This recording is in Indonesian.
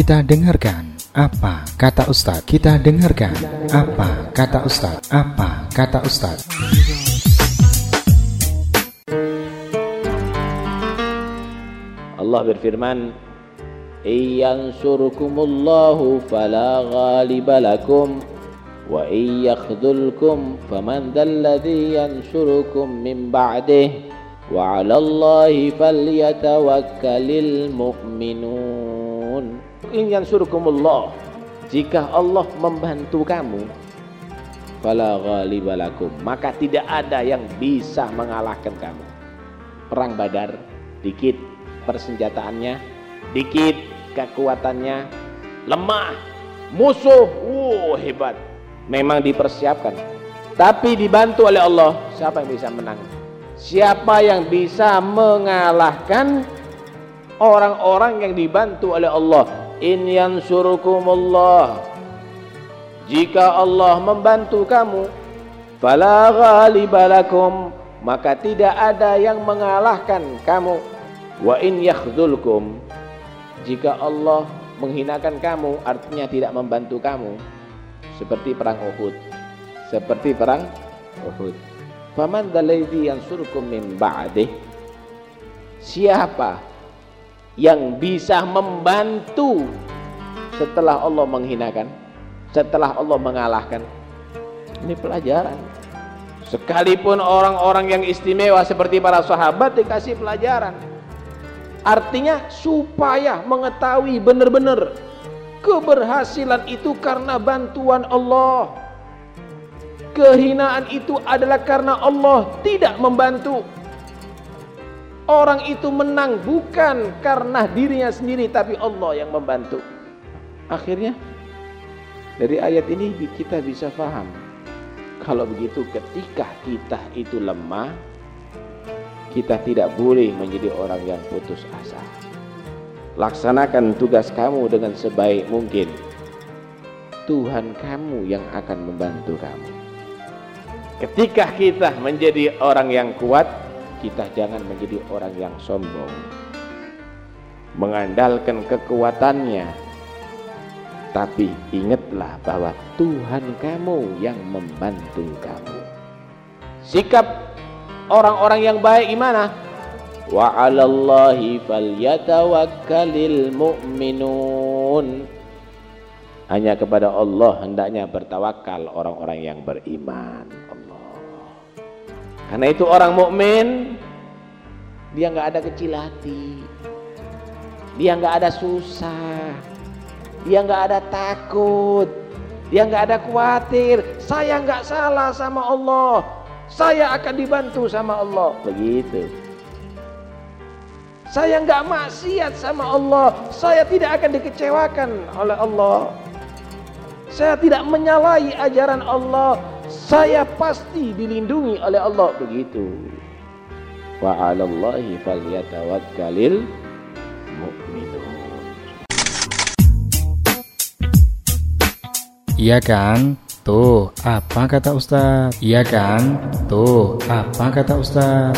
Kita dengarkan apa kata Ustadz. Kita dengarkan apa kata Ustadz. Apa kata Ustadz. Allah berfirman, "Iyansurkumullahu fala ghaliba lakum wa iyakhdzulkum faman dzalladzi yansurukum min ba'dih wa 'alallahi falyatawakkalul mu'minun." In yansurkumullah, jika Allah membantu kamu, fala ghaliba lakum, maka tidak ada yang bisa mengalahkan kamu. Perang Badar dikit persenjataannya, dikit kekuatannya, lemah, musuh, wow hebat. Memang dipersiapkan. Tapi dibantu oleh Allah, siapa yang bisa menang? Siapa yang bisa mengalahkan orang-orang yang dibantu oleh Allah? In yansurukumullah. Jika Allah membantu kamu, fala ghalibalakum, maka tidak ada yang mengalahkan kamu Wa in yakhdhulkum jika Allah menghinakan kamu artinya tidak membantu kamu seperti perang Uhud. Seperti perang Uhud. Faman dzalladzi yansurukum min ba'dih? Siapa yang bisa membantu setelah Allah menghinakan, setelah Allah mengalahkan? Ini pelajaran. Sekalipun orang-orang yang istimewa seperti para sahabat dikasih pelajaran Artinya supaya mengetahui benar-benar keberhasilan itu karena bantuan Allah. Kehinaan itu adalah karena Allah tidak membantu. Orang itu menang bukan karena dirinya sendiri tapi Allah yang membantu. Akhirnya dari ayat ini kita bisa paham. Kalau begitu ketika kita itu lemah, kita tidak boleh menjadi orang yang putus asa. Laksanakan tugas kamu dengan sebaik mungkin. Tuhan kamu yang akan membantu kamu. Ketika kita menjadi orang yang kuat, kita jangan menjadi orang yang sombong. Mengandalkan kekuatannya. Tapi ingatlah bahwa Tuhan kamu yang membantu kamu. Sikap orang-orang yang baik gimana? Wa 'alallahi falyatawakkalul mu'minun. Hanya kepada Allah hendaknya bertawakal orang-orang yang beriman. Karena itu orang mukmin dia nggak ada kecil hati. Dia nggak ada susah. Dia nggak ada takut. Dia nggak ada khawatir. Saya nggak salah sama Allah saya akan dibantu sama Allah begitu saya nggak maksiat sama Allah saya tidak akan dikecewakan oleh Allah saya tidak menyalahi ajaran Allah saya pasti dilindungi oleh Allah begitu wa 'alallahi falyatawakkalul mu'minun Iya kan? Tuh, apa kata Ustaz? Iya kan? Tuh, apa kata Ustaz?